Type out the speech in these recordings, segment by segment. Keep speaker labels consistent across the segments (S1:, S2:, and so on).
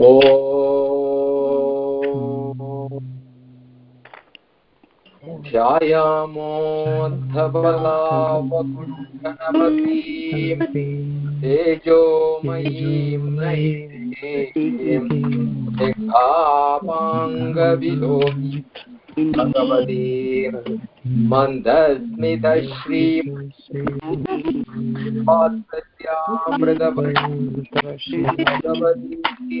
S1: ओ ध्यायामोऽद्धबलावगुण्गणपतीम् तेजोमयीं नैपाङ्गविलोकी भगवतीर् मन्दस्मितश्रीमृदभगवती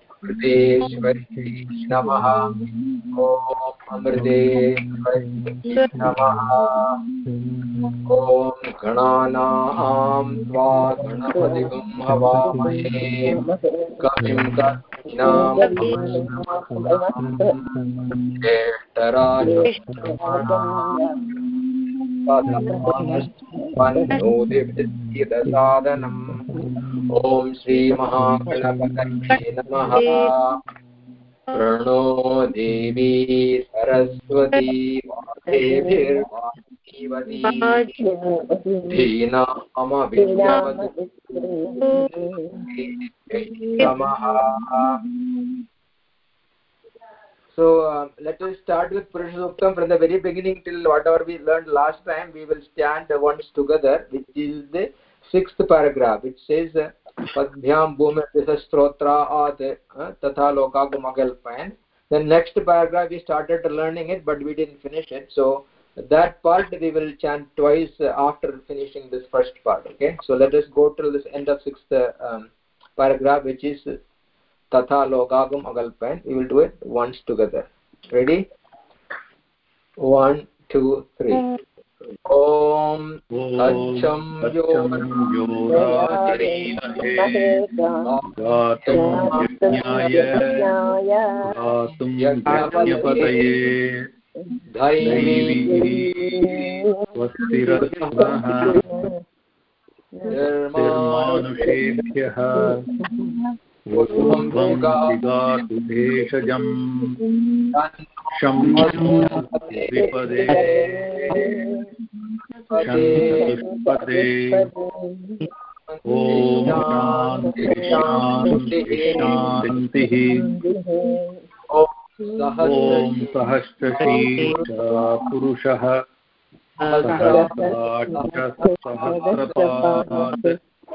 S1: कृतेश्वर्यै नमः। ॐ अमृतेश्वर्यै नमः। ॐ गणानां त्वा गणपतिगं हवामहे। कविं ज्येष्ठराजसाधनम् ॐ श्रीमहागणपतये नमः। प्रणो देवी सरस्वती नमः। So uh, let us start with Purusha from the very beginning till whatever we learned last time. We will stand once together, which is the sixth paragraph. It says, "Padbhyam bhumi strotra at tatha lokagumagalpan." The next paragraph we started learning it, but we didn't finish it. So that part we will chant twice after finishing this first part. Okay. So let us go till this end of sixth um, paragraph, which is तथा लोकागम अगल्पन् we will do it once together. Ready? One two three. ॐ सच्छं यो
S2: गातुं यज्ञाय गातुं यज्ञपतये दैवी स्वस्तिरत्नः निर्मानुषेभ्यः गातु भेषजम् शंपदे शंपदे ॐ शान्तिः ॐ सहस्रशीर्षा पुरुषः सहस्रपात्
S1: प्रभूमिं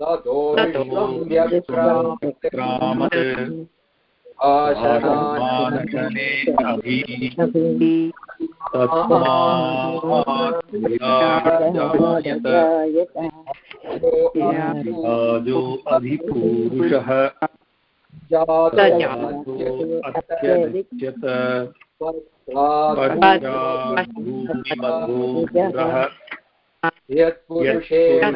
S1: ततो व्यक्रामत्
S2: अभि जो अधिपूरुषः अत्यदिच्यत पश्चाद्भूमिमधोरः
S1: यत्पुरुषेण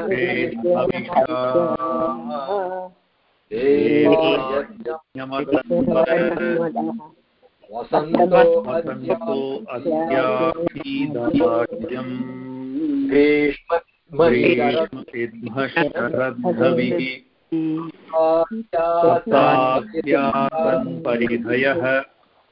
S1: वसन्तो
S2: वसन्तो अस्याभिदाज्यम् परिधयः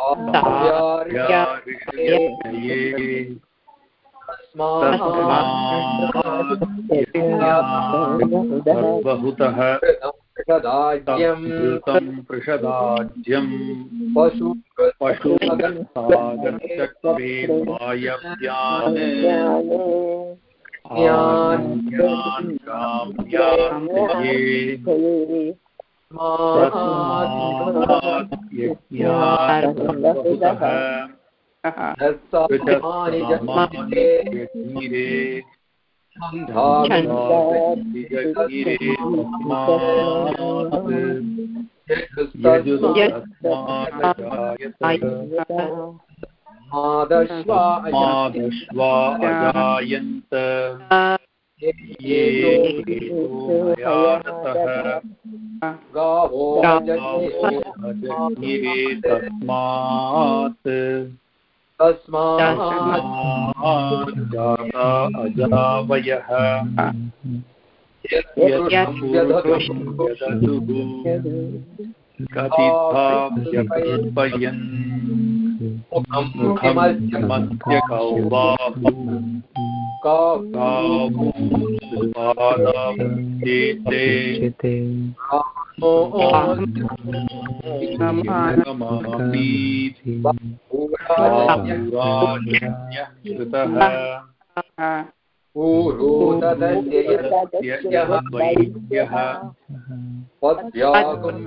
S1: देवा
S2: देवा अयजन्त
S1: आर्या
S2: ऋषये सर्वहुतः
S1: प्रदाज्यं
S2: तं पृषदाज्यं
S1: पशु
S2: काम्यान् तस्मात् यज्ञात् सर्वहुतः यज्ञिरे निजगिरे मादश्वा अजायन्त
S1: गावो
S2: तस्मात्
S1: तस्मात्
S2: जाता अजावयः कथिताभ्यकल्पयन् मुखमस्य कौबाहु कावूपादामुच्येते मामीति पुराजन्यः कृतः यः वैद्यः जातः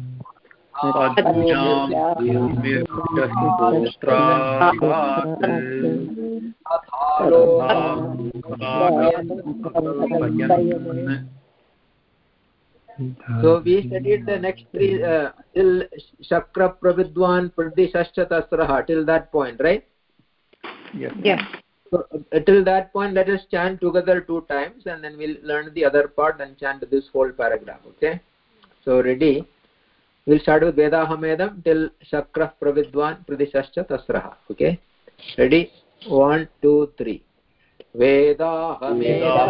S1: So we studied the next three uh, till Shakra Pravidwan Pradishascha Tasraha till that point, right?
S2: Yes.
S3: Yes.
S1: So uh, till that point, let us chant together two times, and then we'll learn the other part and chant this whole paragraph. Okay? So ready? Will start with वेदाहमेदं till शक्रः प्रविद्वान् प्रदिशश्च तस्रः okay ready one two three वेदाहमेदं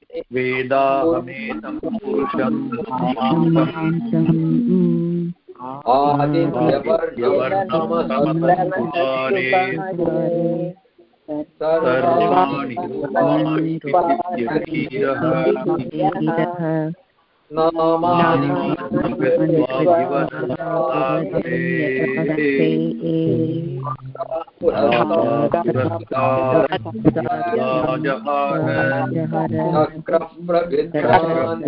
S2: वेदाहमेतं पुरुषं
S1: आदित्यवर्णमसंस्कारे
S2: सर्वाणि रूपाणि विद्यकीयः
S1: नामानि चक्रः प्रगृह्णान्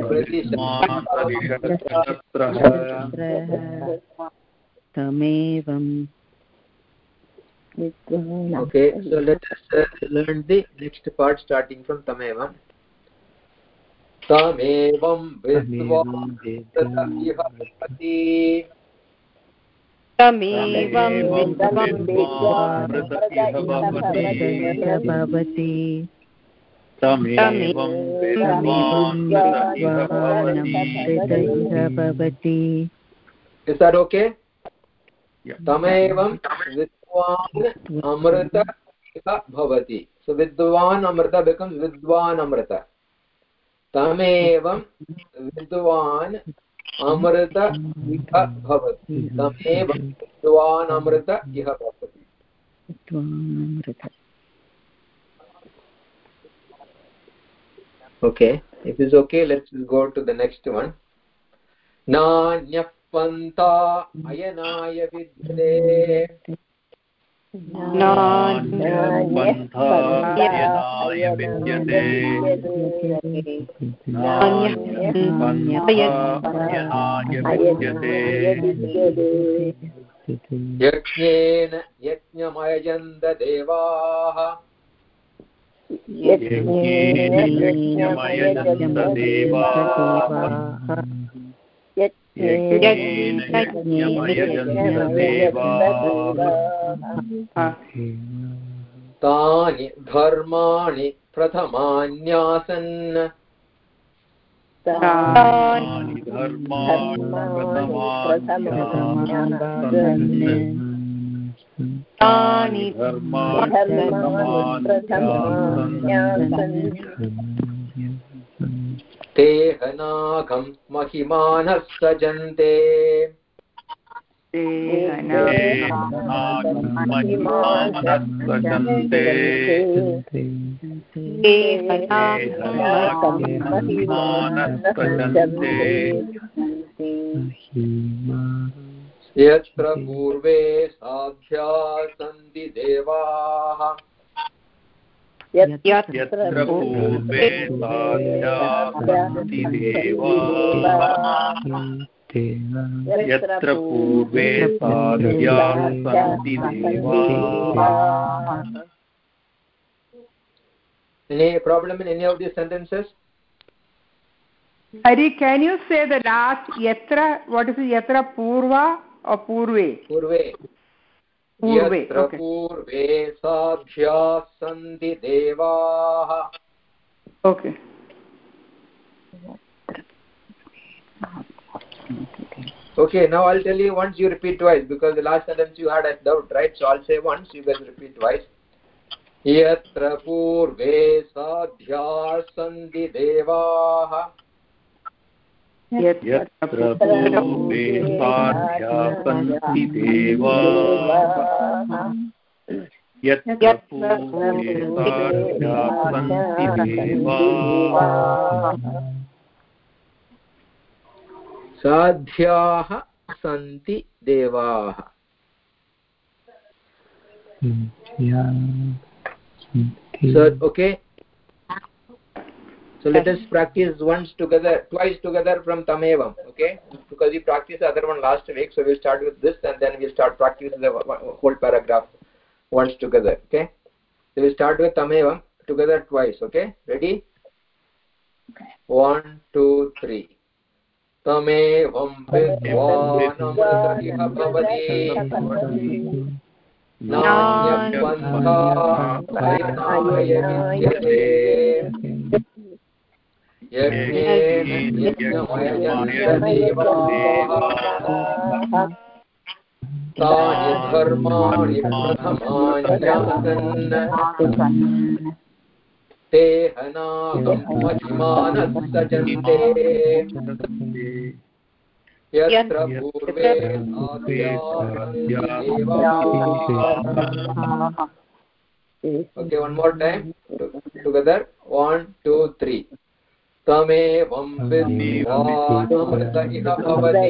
S3: तमेवम्
S1: Okay, so let us uh, learn the next part starting from Tamevam. Iha
S3: तमेवं
S2: भवति
S3: भवति।
S2: तमेवं
S3: भवति
S1: Is that okay? तमेवं विद्वान् अमृत इह भवति। विद्वान् अमृत विद्वान् अमृत। तमेवं विद्वान् अमृत इह भवति। तमेव विद्वान् अमृत इह भवति। Okay, if it's okay, let's go to the next one. नान्यः पन्था अयनाय विद्यते
S2: पन्थायनाय विद्यते पन्थायनाय विद्यते
S1: यज्ञेन यज्ञमयजन्त देवाः
S2: यज्ञेन यज्ञमयजन्तदेवाः यज्ञेन यज्ञमयजन्तदेवाः
S1: तानि धर्माणि प्रथमान्यासन्।
S2: तानि धर्माणि तानि
S1: ते हनाघं महिमानः सजन्ते।
S2: महिमानस्सजन्ते
S1: यत्र पूर्वे साध्या सन्ति देवाः।
S2: यत्र पूर्वे साध्या सन्ति देवाः। यत्र पूर्वे साध्या सन्ति देवाः
S1: Any problem in any of these sentences?
S4: Hari, can you say the last yatra? What is it? Yatra purva or purve?
S1: पूर्वे
S4: पूर्वे,
S1: यत्र
S4: okay.
S1: पूर्वे साध्या सन्ति देवाः
S4: Okay.
S1: Okay, now I'll tell you once, you repeat twice, because the last sentence you had a doubt, right? So I'll say once, you guys repeat twice. यत्र पूर्वे साध्या सन्ति देवाः
S2: यत्र पूर्वे साध्या सन्ति देवाः यत्र पूर्वे साध्या सन्ति देवाः
S1: साध्याः सन्ति देवाः okay so let us practice once together twice together from tamevam okay because we practiced the other one last week so we'll start with this and then we'll start practicing the whole paragraph once together okay so we'll start with tamevam together twice okay ready okay one two three तमेवं विद्वानमृतमिह भवति नान्यपन्था अयनाय विद्यते यज्ञेन यज्ञमयजन्तदेवाः तानि धर्माणि प्रथमान्यासन् ते हनागं महिमानः सजन्ते यत्र पूर्वे okay one more time together one two three तमेवं विद्वानमृत इह भवति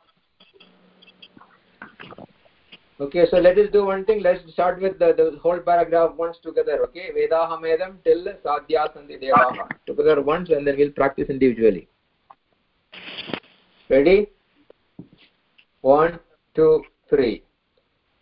S1: okay so let us do one thing. Let's start with the, the whole paragraph once together okay? Vedahamedam till sadhya sandhi together once and then we'll practice individually. Ready?
S2: One two three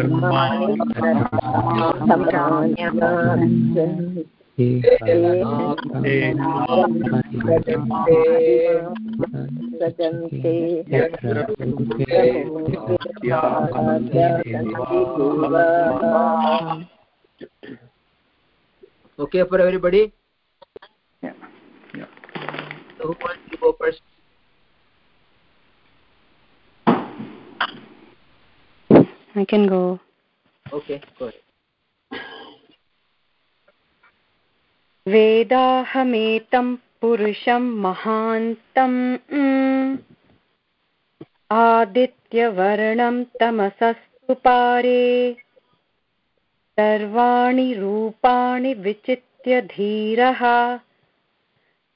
S5: सर्वाणि
S2: okay for everybody
S4: Yeah.
S2: So who wants to go first
S3: I can go.
S2: okay go ahead
S3: वेदाहमेतं पुरुषं महान्तम् mm, आदित्यवर्णं तमसस्तु पारे सर्वाणि रूपाणि विचित्य धीरः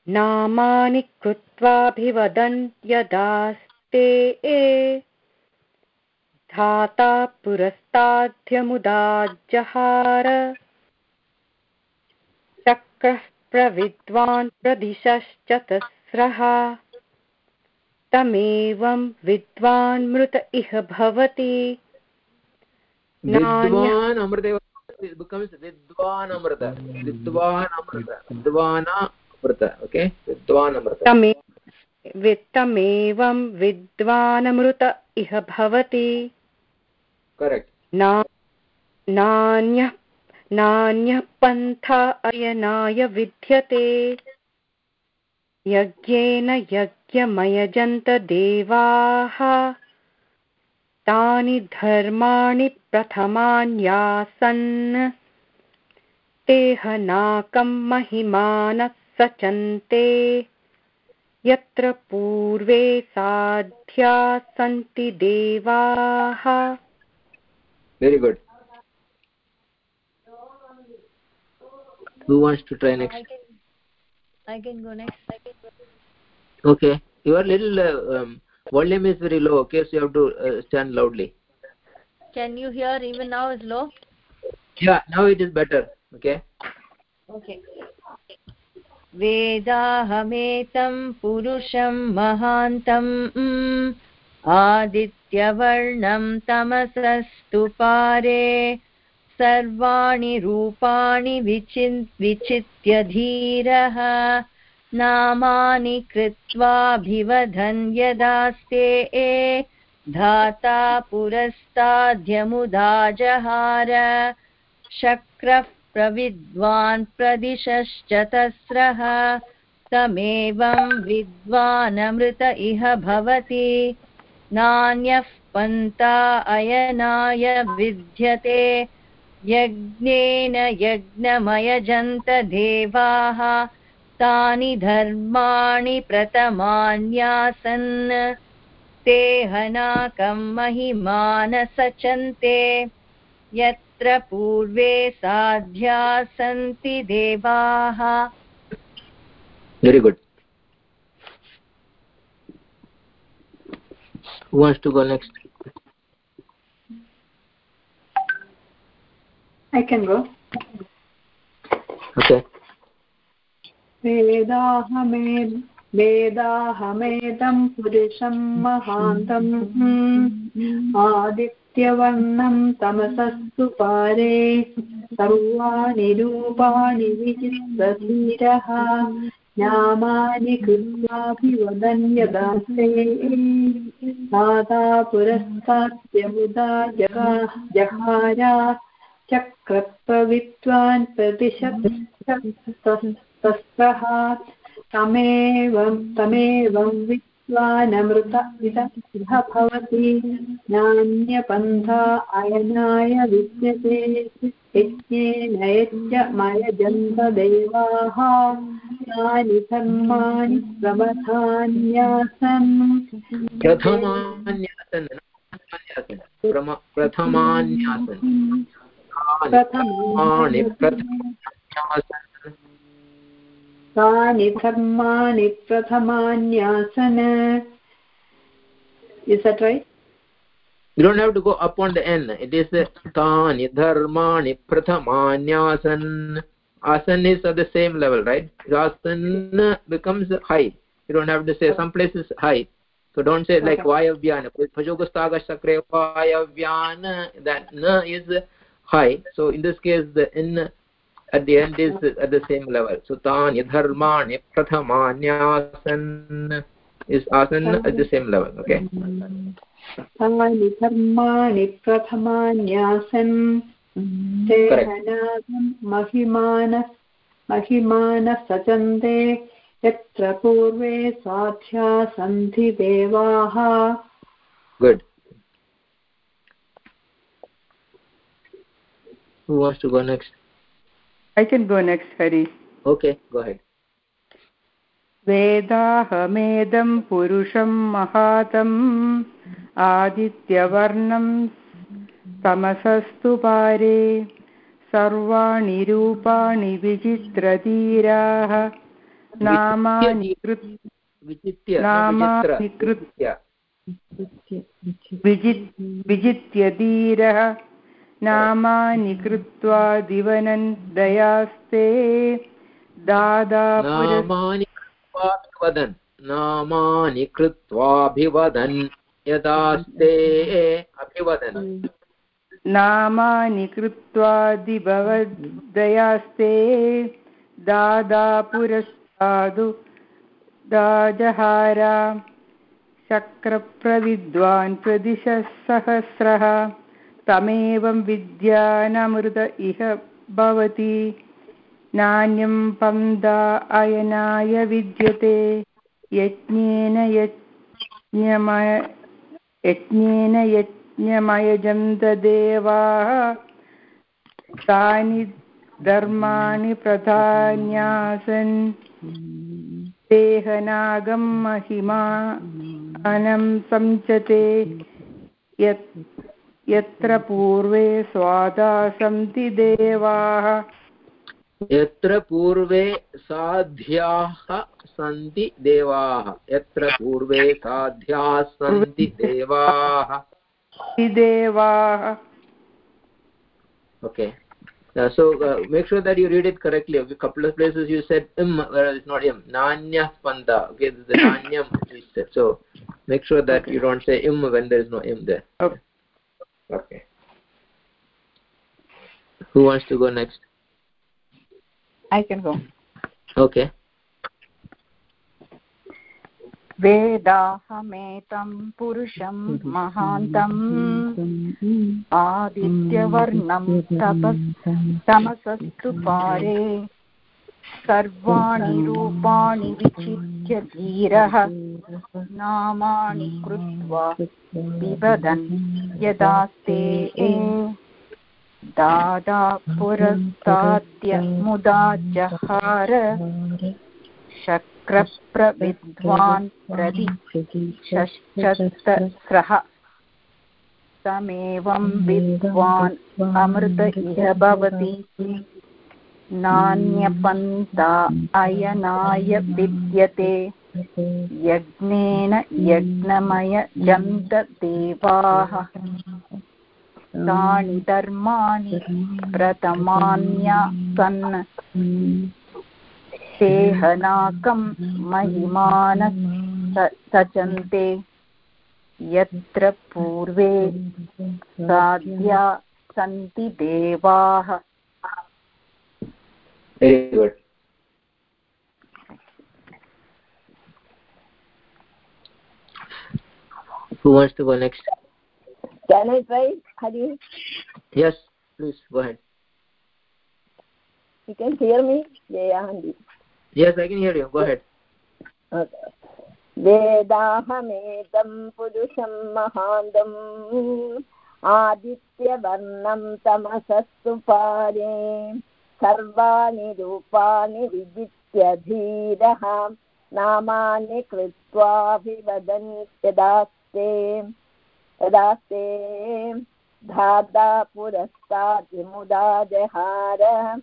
S3: नामानि कृत्वाभिवदन् यदास्ते धाता पुरस्ताद्यमुदाजहार चक्रः प्रविद्वान् प्रदिशश्चतस्रः। तमेवं विद्वान् मृत इह भवति।
S2: विद्वान् अमृत becomes vidwan amrita vidwan amrita okay vidwan amrita
S3: तमे वित्तमेवं विद्वानमृत इह भवति। ना- नान्यः नान्यः पन्था अयनाय विद्यते। यज्ञेन यज्ञमयजन्त देवाः तानि धर्माणि प्रथमान्यासन्। तेहनाकं महिमानः सचन्ते यत्र पूर्वे साध्या सन्ति देवाः
S2: very good who wants to try next
S6: I can, I can go next. I can go.
S2: okay your little uh, um, volume is very low okay so you have to uh, stand loudly
S6: Can you hear even now is low?
S2: yeah now it is better okay
S6: Okay. वेदाहमेतं पुरुषं महान्तम् आदित्यवर्णं तमसस्तु पारे। सर्वाणि रूपाणि विचिन्, विचित्य धीरः। नामानि कृत्वाभिवदन् यदास्ते। धाता पुरस्ताद्यमुदाजहार। शक्रः प्रविद्वान् प्रदिशश्चतस्रः तमेवं विद्वानमृत इह भवति। नान्यः पन्था अयनाय विद्यते यज्ञेन यज्ञमयजन्त देवाः। तानि धर्माणि प्रथमान्यासन् ते हनाकं महिमान सचन्ते तत्र पूर्वे साध्या सन्ति देवाः।
S2: वेरि
S7: गुड् वेदाहमेदं पुरुषं महान्तम्। mm-hmm. आदित्य आदित्यवर्णं तमसस्तु पारे। सर्वाणि रूपाणि विचित्रधीरः नामानि कृत्वाभिवदन् यदास्ते। माता पुरस्तास्य मुदा जगा जहारा चक्रत्वविद्वान् प्रतिशतस्तः तमेवं तमेवं विद्वानमृत इदः भवति नान्यपन्था अयनाय विद्यते यज्ञेन धर्माणि प्रमथान्यासन्।
S1: प्रथमान्यासन् प्रथमान्यासन् प्रथमानि प्रथमान्यासन्।
S7: तानि धर्माणि प्रथमान्यासन Is that right?
S1: you don't have to go up on the n it is uh, tani dharmani prathamanyasan asan is at the same level right asan becomes high you don't have to say some places high so don't say like
S7: Okay.
S1: vayavyan bhajogastaga sakre vayavyan that na is high so in this case the n at the end is at the same level so tani dharmani prathamanyasan is asan at the same level okay
S7: तानि धर्माणि प्रथमान्यासन् ते
S1: Correct.
S7: हनागं महिमान महिमानः सचन्ते यत्र पूर्वे साध्या सन्ति देवाः
S1: good who wants to go next
S4: I can go next, Hari.
S1: okay go ahead.
S4: वेदाहमेदं पुरुषं महातम् आदित्यवर्णं तमसस्तु पारे सर्वाणि रूपाणि विचित्रधीराः नामानि विजित्य धीरः। नामानि कृत्वा दिवनन् दयास्ते। दादा
S1: नामानि कृत्वाभिवदन् नामानि कृत्वाभिवदन्। यदास्ते अभिवदन्।
S4: नामानि कृत्वा दिभवदयास्ते दादा पुरस्तादु दाजहारा। शक्रप्रविद्वान् प्रदिशः सहस्रः। तमेवं विद्यानमृत इह भवति। नान्यं पन्दा अयनाय विद्यते। यज्ञेन यज्ञमय यज्ञेन यज्ञमयजन्तदेवाः तानि धर्माणि प्रधान्यासन्। देहनागं महिमानं सञ्चते यत् यत्र पूर्वे स्वादा सन्ति देवाः
S1: यत्र पूर्वे साध्याः सन्ति देवाः यत्र पूर्वे साध्याः सन्ति देवाः
S4: देवाः
S1: okay uh, so uh, make sure that you read it correctly okay couple of places you said im whereas it's not im nanya spanda okay this is the nanyam so make sure that okay. you don't say im when there is no im there
S4: Okay.
S1: okay who wants to go next
S8: I can go.
S1: okay
S8: वेदाहमेतं पुरुषं महान्तम् आदित्यवर्णं tapas तमसस्तु पारे सर्वाणि रूपाणि विचित्य धीरः, नामानि कृत्वा पिबदन् यदास्ते दादा पुरस्ताद्य मुदा जहार। शक्रप्रविद्वान् प्रदिशश्चस्रः तमेवं विद्वान् अमृत इह भवति। नान्यपन्था अयनाय विद्यते। यज्ञेन यज्ञमयजन्त देवाः तानि धर्माणि प्रथमान्यासन्। सेहनाकं महिमान सचन्ते। यत्र पूर्वे साध्या सन्ति देवाः।
S1: very good who wants to go next?
S5: Can i try hari
S1: yes please go ahead.
S5: You can hear me? Yeah handi
S1: yes i can hear you. Go ahead.
S5: Okay. वेदाहमेदं पुरुषं महान्तम् आदित्यवर्णं तमसस्तु पारे सर्वाणि रूपाणि विजित्य धीरः, नामानि कृत्वाभिवदन् यदास्ते यदास्ते धाता पुरस्ताद्विमुदा जहार,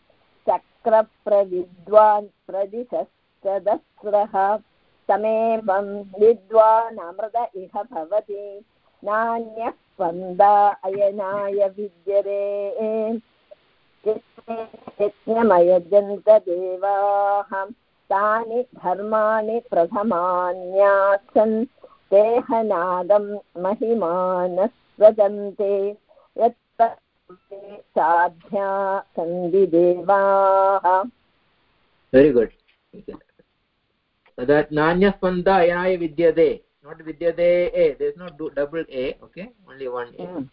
S5: चक्रप्रविद्वान् प्रदिशस्तदस्रः, तमेवं विद्वानमृत इह भवति। नान्यः स्पन्दा अयनाय विद्यते। यज्ञमयजन्त देवाः तानि धर्माणि प्रथमान्यासन् देहनागं महिमानस्वजन्ते यत् साध्या
S1: good that nanya spanda ayaya vidyade not vidyade a there is no double a okay only one a mm.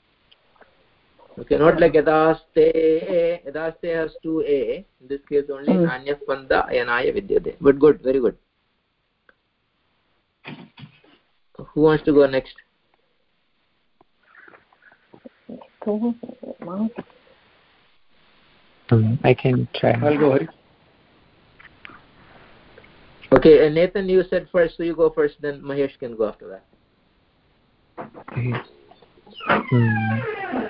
S1: Okay not like yadaste yadaste has two a. In this case only mm. nanya spanda ayanaya vidyade but good very good. Who wants to go next?
S9: Um, i can try.
S2: I'll go Hari.
S1: okay and nathan you said first so you go first then mahesh can go after that.
S9: Okay. um,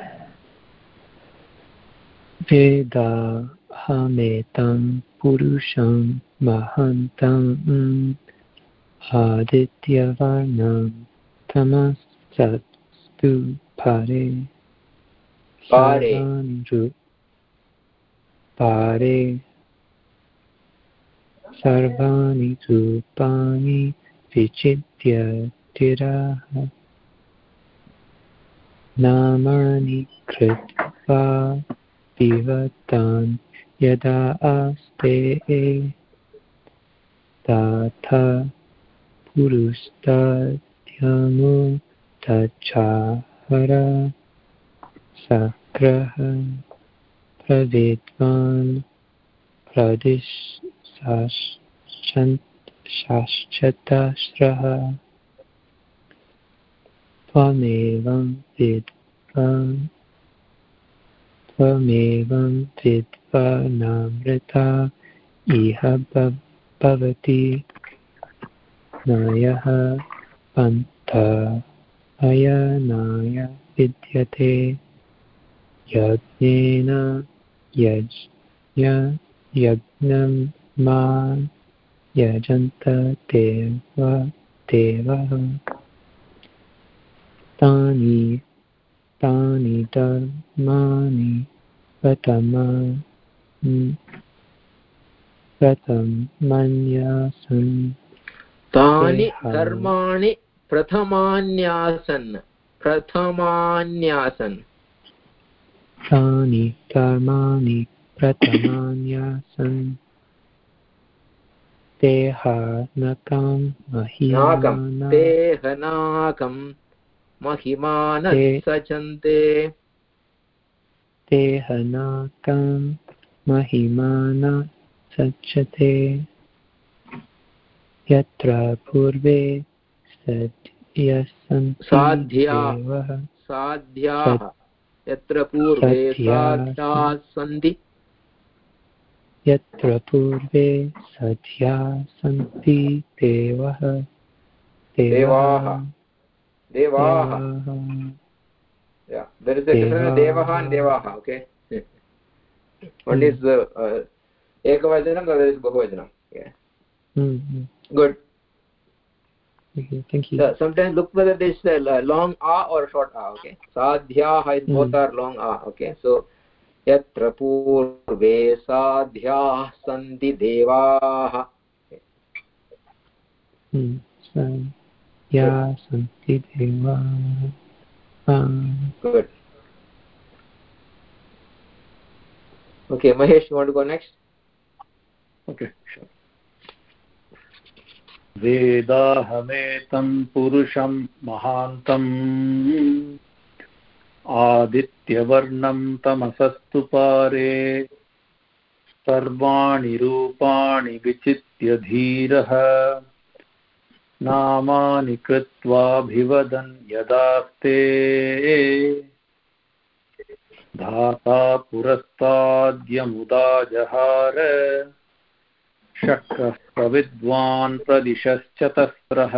S9: वेदाहमेतं पुरुषं महन्तम् आदित्यवर्णं तमसस्तु पारे।
S1: पारे।
S9: पारे। सर्वाणि रूपाणि विचित्य तिरः। नामानि कृत्वा पिबतान् यदा आस्ते तथा पुरुस्ताद्यमु तच्छाहर सक्रः प्रविद्वान् प्रदिश शाश्चतस्रः त्वमेवं त्वमेवं विद्वानामृता इह भवति नयः पन्थ विद्यते यज्ञेन यज्ञ यज्ञं मा यजन्त देव देवः तानि तानि धर्माणि प्रथमा प्रथमन्यासन्
S1: तानि धर्माणि प्रथमान्यासन् प्रथमान्यासन्
S9: तानि धर्माणि प्रथमान्यासन् तेहानकं
S1: नाकं तेहनाकं महिमानः
S9: महिमान सच्यते यत्र पूर्वे
S1: साध्याः। साध्याः यत्र पूर्वे साध्याः सन्ति
S9: यत्र पूर्वे सध्या सन्ति देवः
S1: देवाः। देवाः yeah there is a difference devaha and devaha okay one is uh, uh, ekavajanam the other is bahuvajanam yeah
S9: mm -hmm.
S1: good
S9: okay thank you
S1: yeah, sometimes look whether this uh, long a or short a okay sadhyaah is both mm. are long a okay so यत्र पूर्वे साध्याः सन्ति देवाः
S9: या सन्ति देवाः
S1: good. Okay mahesh you want to go next?
S2: Okay sure. वेदाहमेतं पुरुषं महान्तम्। आदित्यवर्णं तमसस्तु पारे। सर्वाणि रूपाणि विचित्य धीरः। नामानि कृत्वाभिवदन् यदास्ते। धाता पुरस्ताद्यमुदा जहार। शक्रः प्रविद्वान् प्रदिशश्चतस्रः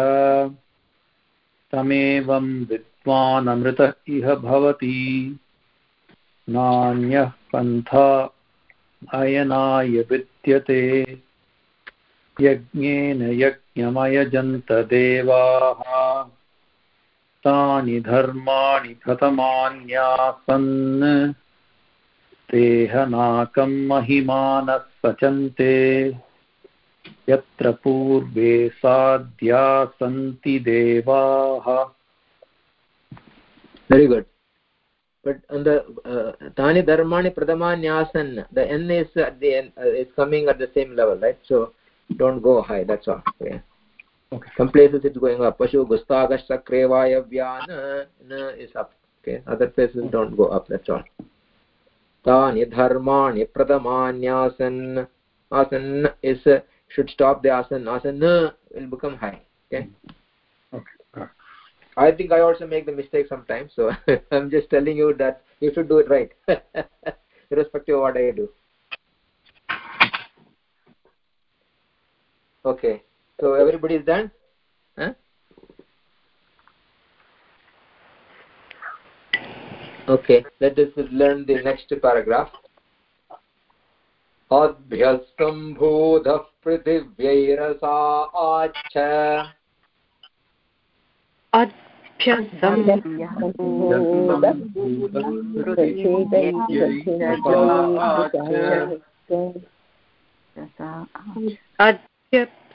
S2: तमेवं विद्वानमृत इह भवति। नान्यः पन्था अयनाय विद्यते। यज्ञेन यमयजन्तदेवाः। तानि धर्माणि प्रथमान्यासन्। देहनाकम् महिमानः पचन्ते यत्र पूर्वे साध्या सन्ति देवाः
S1: वेरि गुड् बट् द तानि धर्माणि प्रथमान्यासन् the N is at the N is coming at the same level right so don't go high that's off okay some places it's going up pashu gustagasha krevaya vyana is up okay other places don't go up that's all tani dharmani pradhamanyasan asan is uh, should stop the asan asan will become high okay
S2: okay
S1: I think I also make the mistake sometimes, so I'm just telling you that you should do it right, irrespective of what I do. Okay, so everybody is done? Huh? Okay, let us learn the next paragraph. अभ्यस्तम्भूतः पृथिव्यैरसा आच्छ
S3: अद्य
S2: अभ्यस्तम्भूतः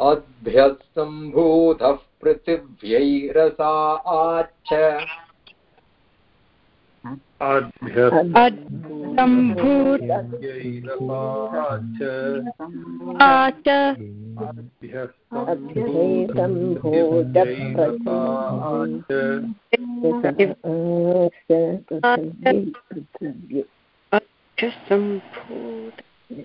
S1: अभ्यस्तम्भूतः पृथिव्यै रसा आच्छ। The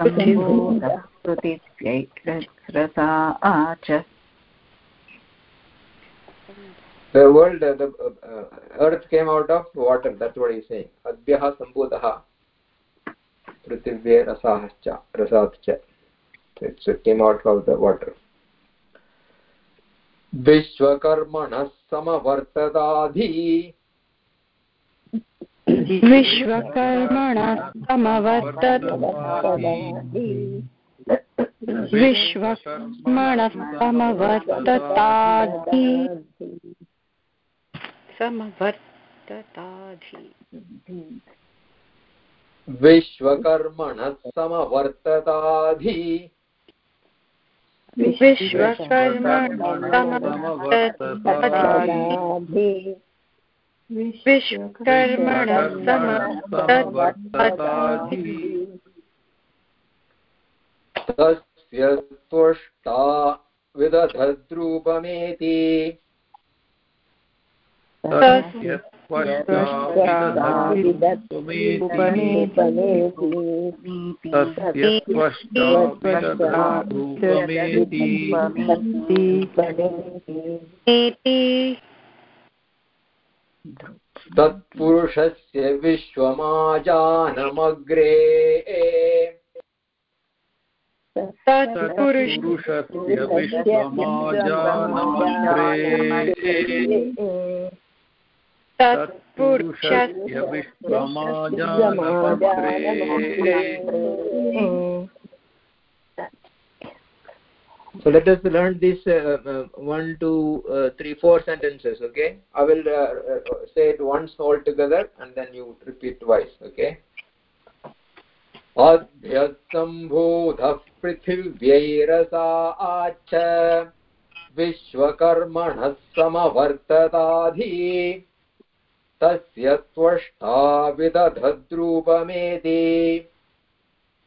S1: world, uh, the uh, earth came out of water. That's what he's saying. Adhyah sambhudaha prithivye rasahascha rasatcha. It came out of the water. विश्वकर्मणः समवर्तताधि
S3: विश्वकर्मणः समवर्तताधि विश्वकर्मणः समवर्तताधि समवर्तताधि
S1: विश्वकर्मणः समवर्तताधि
S3: विश्वकर्मणः समवर्तताधि विश्वकर्मणः समवर्तताधि।
S1: तस्य त्वष्टा विदधद्रूपमेति।
S2: तस्य तस्य
S1: तत्पुरुषस्य विश्वमाजानमग्रे।
S2: तत्पुरुषस्य विश्वमाजानमग्रे। तत्पुरुषस्य विश्वमाजानमग्रे।
S1: So let us learn these uh, uh, one two uh, three four sentences okay i will uh, uh, say it once all together and then you repeat twice okay अभ्यसम्भूतः पृथिव्यैरसा आच्छ विश्वकर्मणः समवर्तताधि तस्य त्वष्टा विदधद्रूपमेति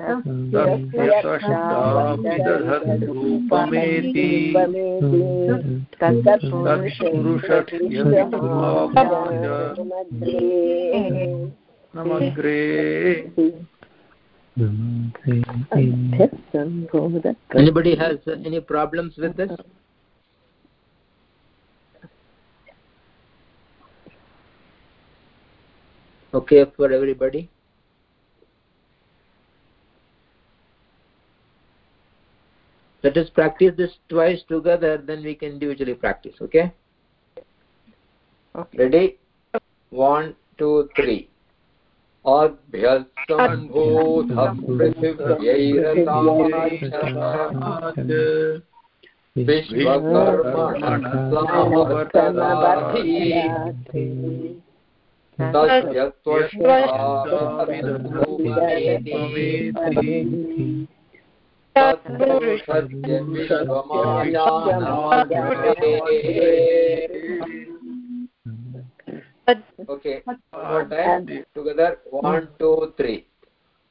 S2: तस्य त्वष्टाविदधद्रूपमेति तत्पुरुषस्य नमग्रे
S1: anybody has uh, any problems with this okay for everybody Let us practice this twice together then we can individually practice okay
S8: Okay.
S1: ready one two three अभ्यस्तम्भूतः पृथिव्यैरसाच्च विश्वकर्मणः तस्य Okay, one time. Together, one, two, three.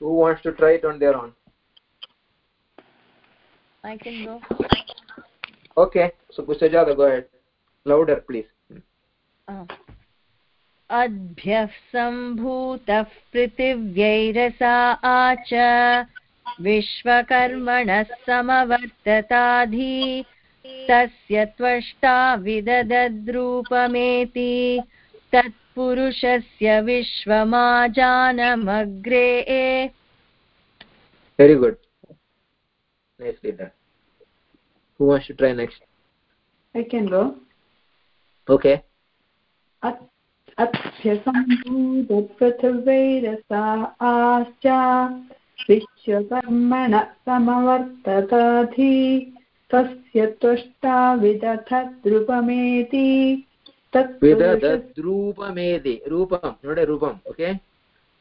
S1: Who wants to try it on their own?
S3: I can go.
S1: Okay, so Kusajada, go ahead. Louder, please.
S3: अद्भ्यः सम्भूतः पृथिव्यैरसा आच विश्वकर्मणः समवर्तताधि तस्य Tvashta विददद्रूपमेति तत्पुरुषस्य विश्वमाजानमग्रे
S1: Very good. Nicely done. Who wants to try next?
S7: I can go.
S1: Okay.
S7: अभ्यसम्भूतपृथिवैरसा आश्च विश्वकर्मण समवर्तताधि तस्य त्वष्टा विदथ द्रुपमेति
S1: विदधद्रूपमेदि रूपं node रूपम् okay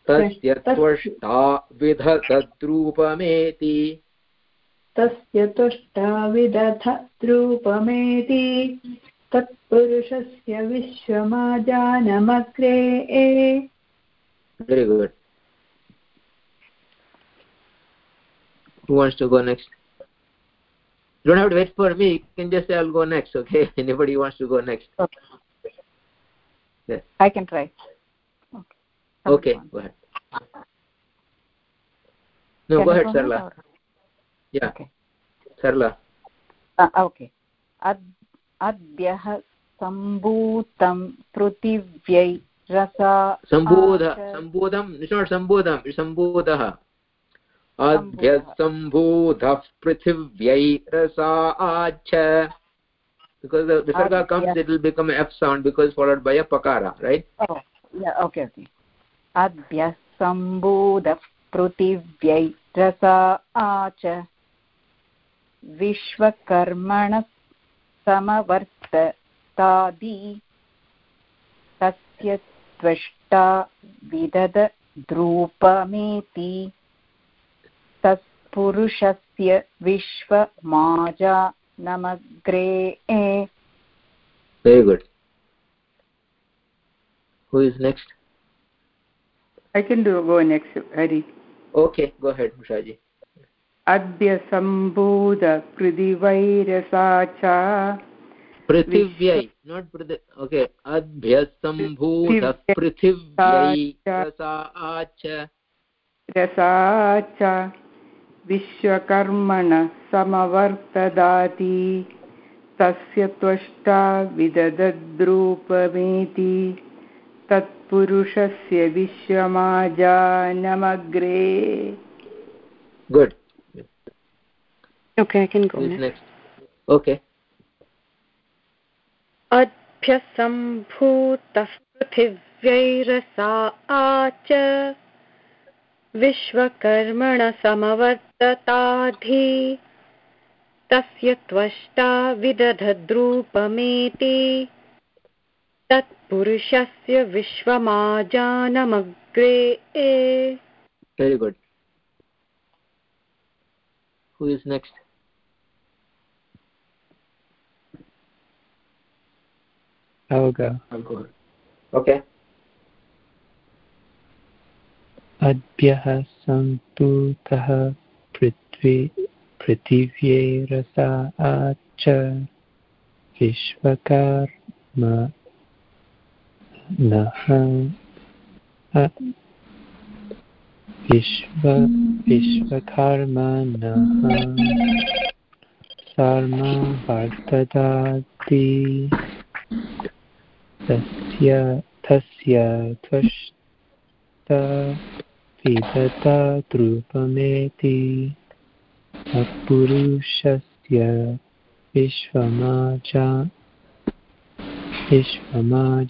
S1: तस्य त्वष्टा विधतद्रूपमेति
S7: तस्य तुष्टा विदथ द्रूपमेति तत्पुरुषस्य विश्वमाजानमग्रे
S1: Very good. Who wants to go next? You don't have to wait for me. You can just say I'll go next, okay? Anybody wants to go next?
S8: I can try.
S1: Okay, go ahead. No,
S8: Can
S1: go ahead, Sarla.
S8: or-
S1: Yeah,
S8: Okay.
S1: Sarla.
S8: Uh, okay. अद् अद्यः सम्भूतं पृथिव्यै रसा
S1: सम्बोध it's not सम्बोधम् it's सम्बोधः पृथिव्यै रसा आच्छ because the visarga
S8: Adya.
S1: comes yeah. it will become f sound because followed by a pakara right
S8: Oh, yeah, okay, okay. अद्य सम्बोधः पृथिव्यै रसा आच विश्वकर्मणः समवर्ततादि तस्य त्वष्टा विदद द्रूपमेति तत्पुरुषस्य विश्वमाजानमग्रे
S1: very good who is next
S4: I can do go next, Hari.
S1: okay go ahead ushaji
S4: अद्य सम्बोध पृथिवैरसा च
S1: पृथिव्यै not पृथि okay अभ्यसम्भूतः पृथिव्यै रसा आच
S4: रसा च विश्वकर्मण समवर्तदाति। तस्य Tvashta विददद्रूपमेति तत्पुरुषस्य विश्वमाजानमग्रे।
S1: Good.
S3: Okay, I can go next.
S1: next? Okay.
S3: अभ्यसम्भूतः पृथिव्यैरसा आच विश्वकर्मणसमवर्तताधि। तस्य त्वष्टा विदधद्रूपमेति। तत्पुरुषस्य विश्वमाजानमग्रे
S1: very good. Who is next?
S9: I'll go.
S1: I'll go okay.
S9: अद्यः सम्पूतः पृथ्वी पृथिव्यै रसा विश्वकर्म नः। विश्व वर्तदाति तस्य तस्य विदता द्रुपमेति पुरुषस्य विश्वमाजा विश्वमाजानमग्रे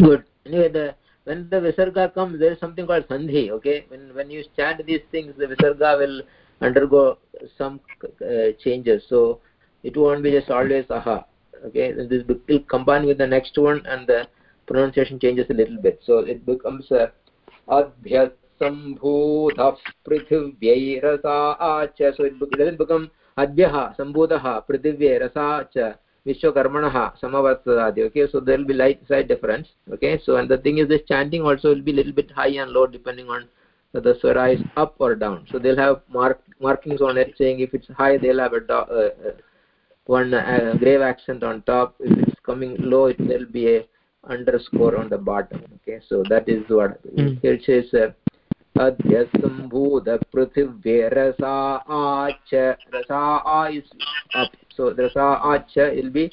S1: good anyway the when the visarga comes there is something called sandhi okay when when you chant these things the visarga will undergo some uh, changes so it won't be just always aha okay this will combine with the next one and the pronunciation changes a little bit. So it becomes uh, adhyasambhutah prithivयै rasa acha so it, it doesn't become adhyah sambhutah prithivयै rasa cha vishwakarmanah okay so there will be light side difference. Okay so and the thing is this chanting also will be a little bit high and low depending on whether the swara is up or down. So they'll have mark markings on it saying if it's high they'll have a do, uh, uh, one uh, grave accent on top if it's coming low it will be a underscore on the bottom okay so that is what
S9: Mm.
S1: here it says uh, अध्यसम्भूत पृथिव्ये रसा आच रसा आ is up so the rasa ach will be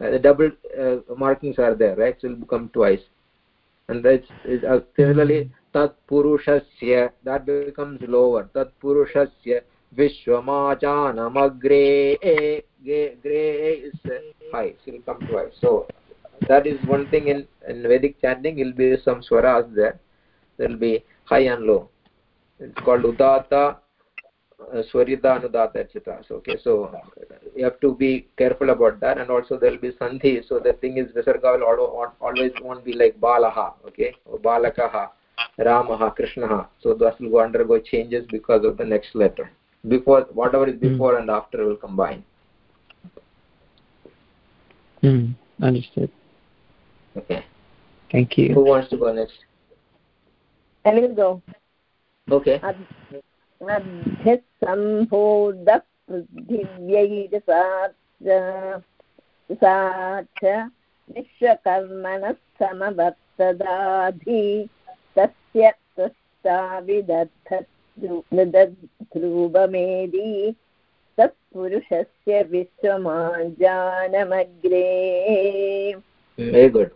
S1: uh, the double uh, markings are there right so it will become twice and that's is uh, similarly tat purushasya that becomes lower tat purushasya vishwamajanamagre gre is uh, high so will come twice so that is one thing in, in vedic chanting It will be some swaras there there will be high and low it's called udata uh, swarita anudata etc so okay so you have to be careful about that and also there will be sandhi so the thing is visarga will always won't be like balaha okay or balakaha ramaha krishnaha so those will go undergo changes because of the next letter before whatever is before and after will combine
S9: Mm, understood.
S1: okay
S9: Thank
S1: who
S9: you.
S1: wants to go next
S5: I will go.
S1: okay
S5: अध्यसम्भूतः पृथिव्यै सा च विश्वकर्मणः समवर्तदाधि तस्य त्वष्टाविदध्रुवमेदि तत्पुरुषस्य विश्वमाजानमग्रे
S1: very good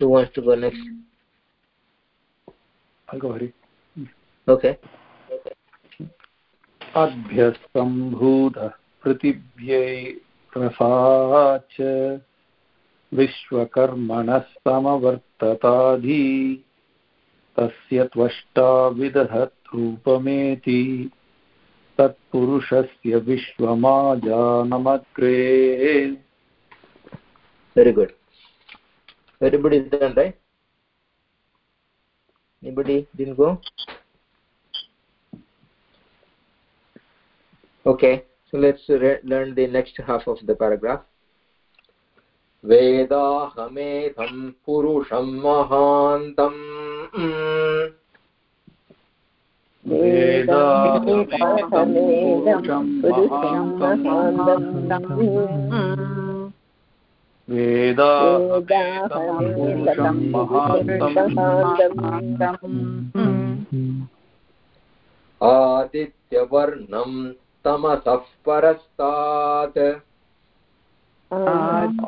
S1: who wants to go next
S2: पृथिव्यै रसा च विश्वकर्मणः समवर्तताधि तस्य त्वष्टा विदहत् रूपमेति तत्पुरुषस्य विश्वमाजानमग्रे
S1: very good everybody nobody दिन्गो okay so let's learn the next half of the paragraph वेदाहमेधं पुरुषं महान्तम्। आदित्यवर्णं तमसः परस्तात्।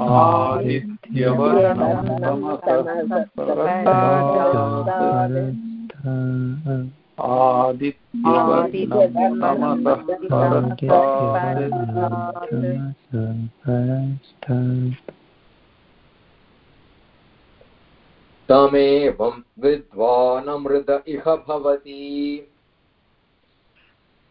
S2: आदित्यवर्णं तमसः परस्तात् आदित्यवर्णं तमसः परस्तात्
S1: तमेवं विद्वानमृत इह भवति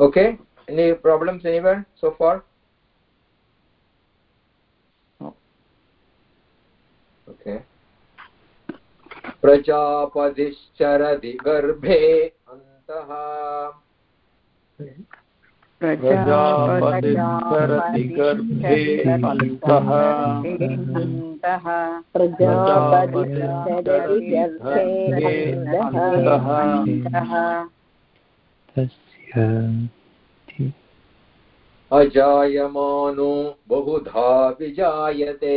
S1: okay any problems anywhere so far okay प्रजापदिश्चरदि गर्भे अंत
S2: प्रजापतिश्चरति गर्भे अन्तः
S1: अजायमानो बहुधा विजायते।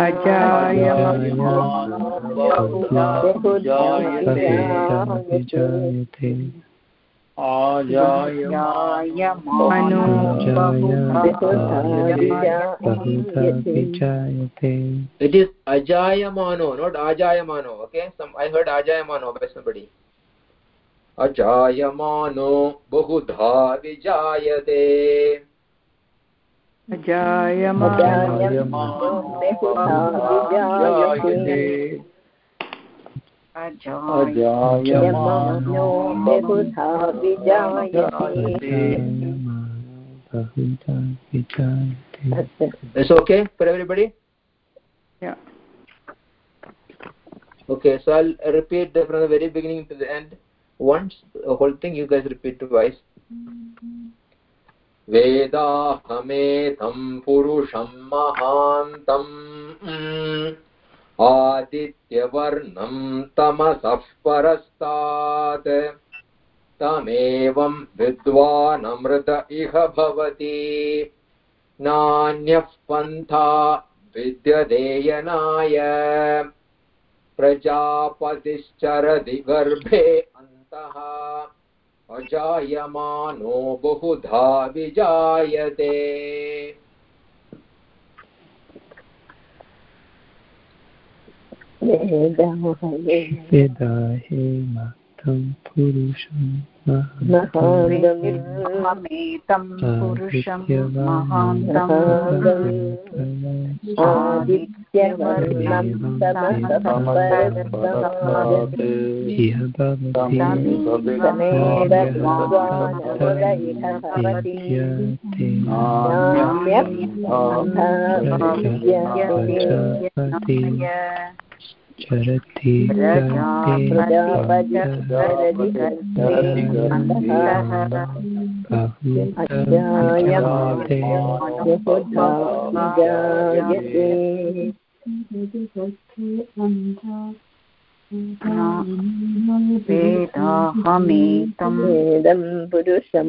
S2: आजायमानो
S9: बहुधा विजायते।
S1: It is ajayamano, not ajayamano. Okay, some I heard ajayamano by somebody. Ajayamano bahudha vijayate.
S2: जायते
S5: यमानो बहुधा विजायते
S9: बहुधा विजायते
S1: It's okay for everybody.
S4: Yeah.
S1: Okay, so I'll repeat the, from the very beginning to the end. Once the whole thing, you guys repeat twice. वेदाहमेधं पुरुषं महान्तम् आदित्यवर्णं तमसः परस्तात्। तमेवं विद्वानमृत इह भवति। नान्यः पन्था विद्यते यनाय प्रजापतिश्चरति गर्भे अन्तः। अजायमानो बहुधा विजायते।
S9: वेदाहे मातं पुरुषं
S8: महान्तमेतं पुरुषं महान्तम्
S9: चरति
S8: वेदाहमेतं वेदं पुरुषं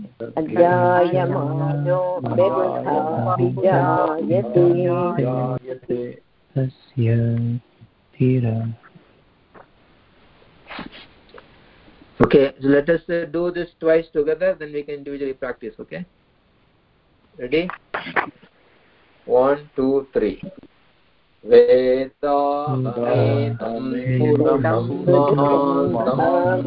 S8: तमेवं विद्यामृतभवति नान्यपन्था विद्यते यथाय प्रजापतिश्चरतिगर्भे अजायमानो बहुधा विजायते
S9: तस्य धीरा
S1: Okay, so let us uh, do this twice together, then we can individually practice, okay? Ready? One, two, three. वेदाहमेतं पुरमहान्तम्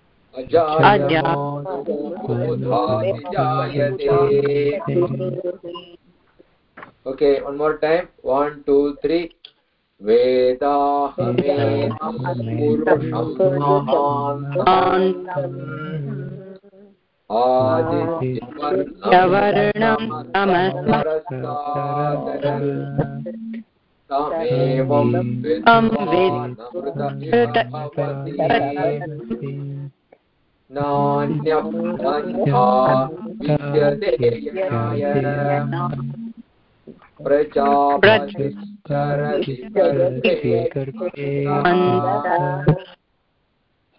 S1: Okay, one more time. One, two, three. वेदाहमेनं पुरुषं महान्तम् आदित्यवर्णं तमस्मरस्तात् तमेवं विद्वानमृतभवति नान्यः विद्यते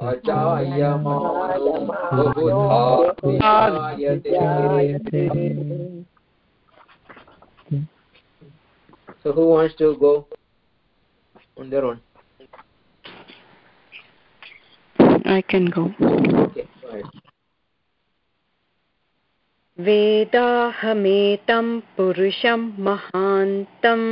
S1: अजायमानो बहुधा विजायते So who wants to go on their own?
S3: I can go.
S1: Okay, go.
S3: वेदाहमेतं पुरुषं महान्तम्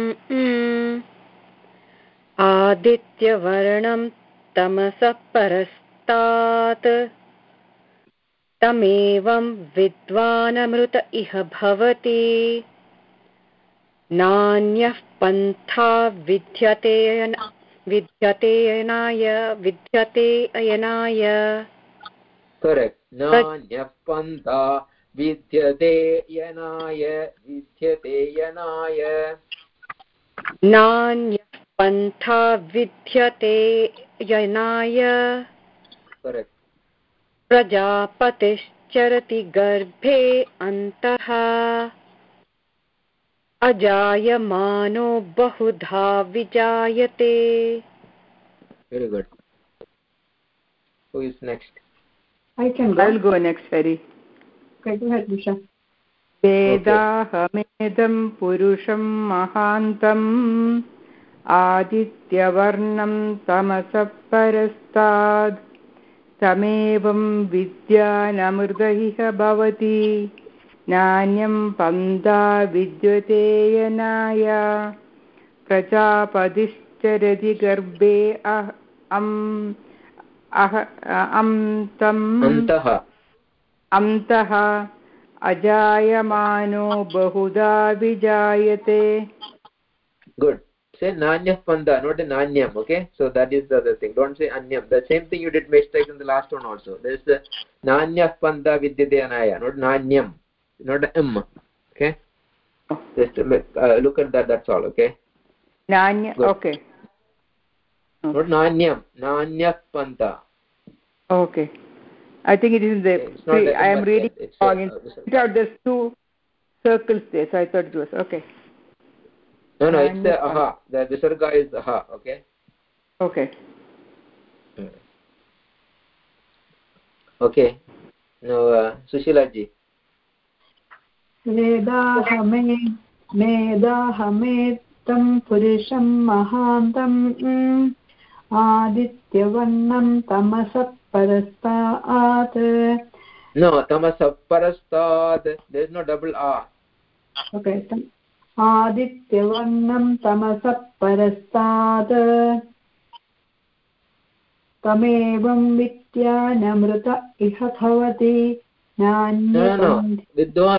S3: आदित्यवर्णं तमसः परस्तात् तमेवं विद्वानमृत इह भवति नान्यः पन्था विद्यते विद्यते अयनाय विद्यते अयनाय।
S1: पन्था विद्यते यनाय विद्यते यनाय
S3: नान्यः पन्था विद्यते यनाय प्रजापतिश्चरति गर्भे अन्तः। अजायमानो बहुधा विजायते
S1: Very good. Who is next?
S7: I can
S4: I'll
S7: go.
S4: go next, Hari.
S7: Okay, go ahead, Disha.
S4: वेदाहमेदं पुरुषं महान्तम् आदित्यवर्णं तमसः परस्तात् तमेवं विद्यानमृतैः भवति नान्यं पन्था विद्यते यनाय प्रजापतिश्चरति गर्भे अह अम् अह अं तम्
S1: अन्तः
S4: अजायमानो बहुधा विजायते.
S1: Say Panda, not a Nanyam, okay? So that is the other thing. Don't say Anyam. The same thing you did mistake in the last one also. There is the Nanyah Panda Vidyate Anaya, not Nanyam, not a m okay? Just uh, look at that that's all okay?
S4: Nanya
S1: Good.
S4: okay.
S1: Not nanyam nanyapanta
S4: okay. I think it is the.
S1: okay,
S4: i am reading
S1: it's
S4: wrong
S1: uh,
S4: there's two circles there so i thought it was okay.
S1: No no it's the aha the visarga is aha okay?
S4: Okay. Hmm.
S1: Okay. Now uh, sushila ji.
S7: वेदाहमे मेदाहमेत्तं पुरुषं महान्तम् आदित्यवर्णं तमसः परस्तात्।
S1: No tamasah parastad there is no double
S7: आदित्यवर्णं तमसः परस्तात्। तमेवं विद्यानमृत इह भवति
S1: no no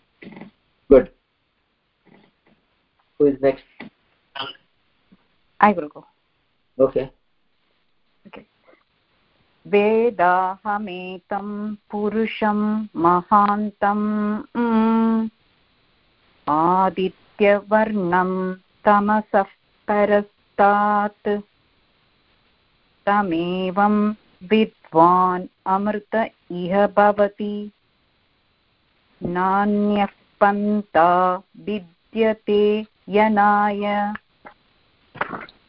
S1: who is next?
S8: I will go.
S1: okay.
S8: वेदाहमेतं पुरुषं महान्तम् आदित्यवर्णं तमसः परस्तात् तमेवं विद्वान् अमृत इह भवति नान्यः पन्था विद्यते यनाय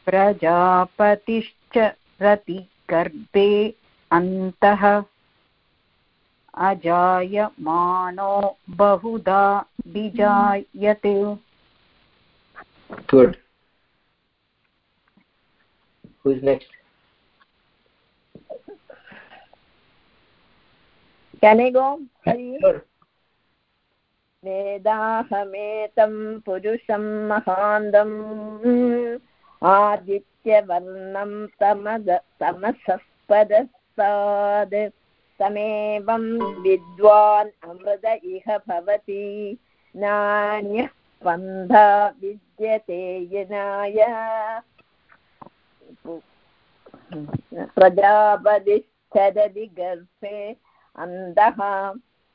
S8: प्रजापतिश्च रतिगर्भे अन्तः अजायमानो बहुधा विजायते।
S1: Good. Who is next?
S5: Can I go?
S1: Sure.
S5: वेदाहमेतं पुरुषं महान्तम् आदित्यवर्णं तमद तमसः पदस्ताद् तमेवं विद्वान् अमृत इह भवति नान्यः पन्था विद्यते यनाय। प्रजापतिश्चरति गर्भे अन्तः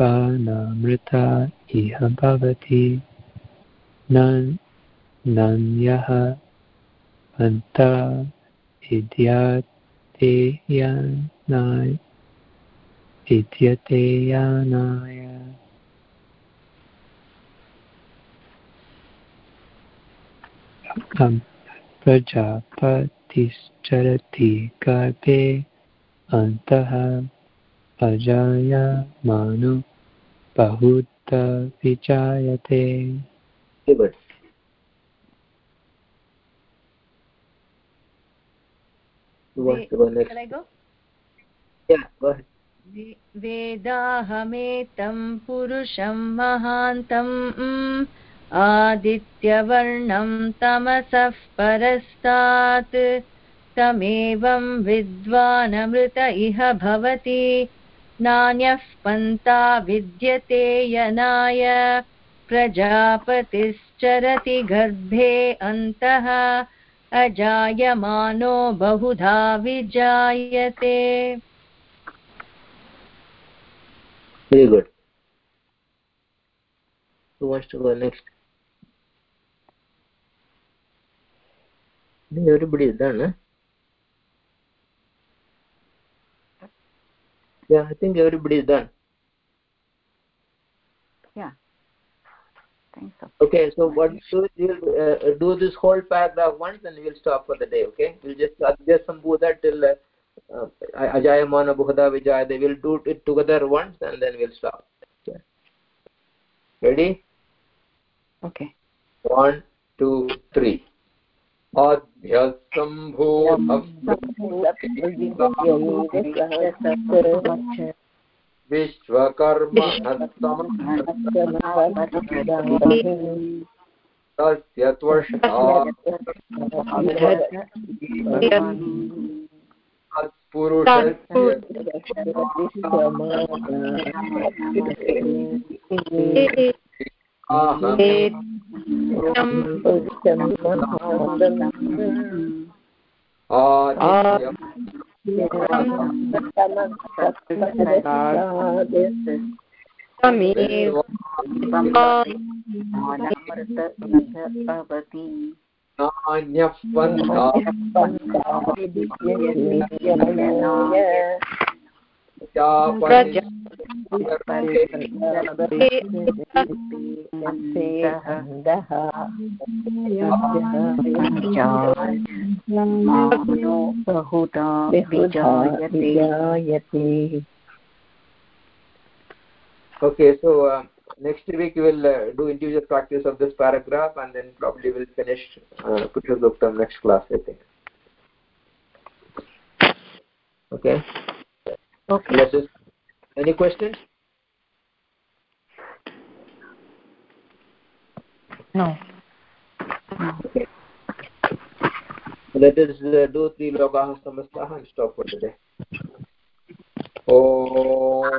S9: विद्वानमृता इह भवति नन् नन्यः अं, प्रजापतिश्चरति गर्भे अन्तः अजायमानो बहुत विजायते
S1: very good who wants to go next
S6: Shall I go?
S1: yeah go ahead.
S6: वे- वेदाहमेतं पुरुषं महान्तम् आदित्यवर्णं तमसः परस्तात् तमेवं विद्वानमृत इह भवति। नान्यः पन्था विद्यते यनाय प्रजापतिश्चरति गर्भे अन्तः अजायमानो बहुधा विजायते
S1: very good who wants to go next everybody is done huh? Yeah i think everybody is done Yeah.
S8: Thanks. so.
S1: okay so what do we'll uh, do this whole paragraph once and we'll stop for the day okay we'll just adjust some Buddha till uh, uh, ajayamana buhada vijaya they will do it together once and then we'll stop okay. ready
S8: Okay.
S1: one two three अध्यसम्भूतः Vishwakarma तस्य त्वष्टा
S8: भवति
S1: नान्यः पन्था प्रजापति
S8: बहुधा विजायते
S1: Okay, so uh, next week we will uh, do individual practice of this paragraph and then probably we'll finish uh, Purushottam next class, I think. Okay.
S8: Okay.
S1: Let us, any questions?
S3: No.
S1: Okay. Let us uh, do three logaha samastaha and stop for today. Oh.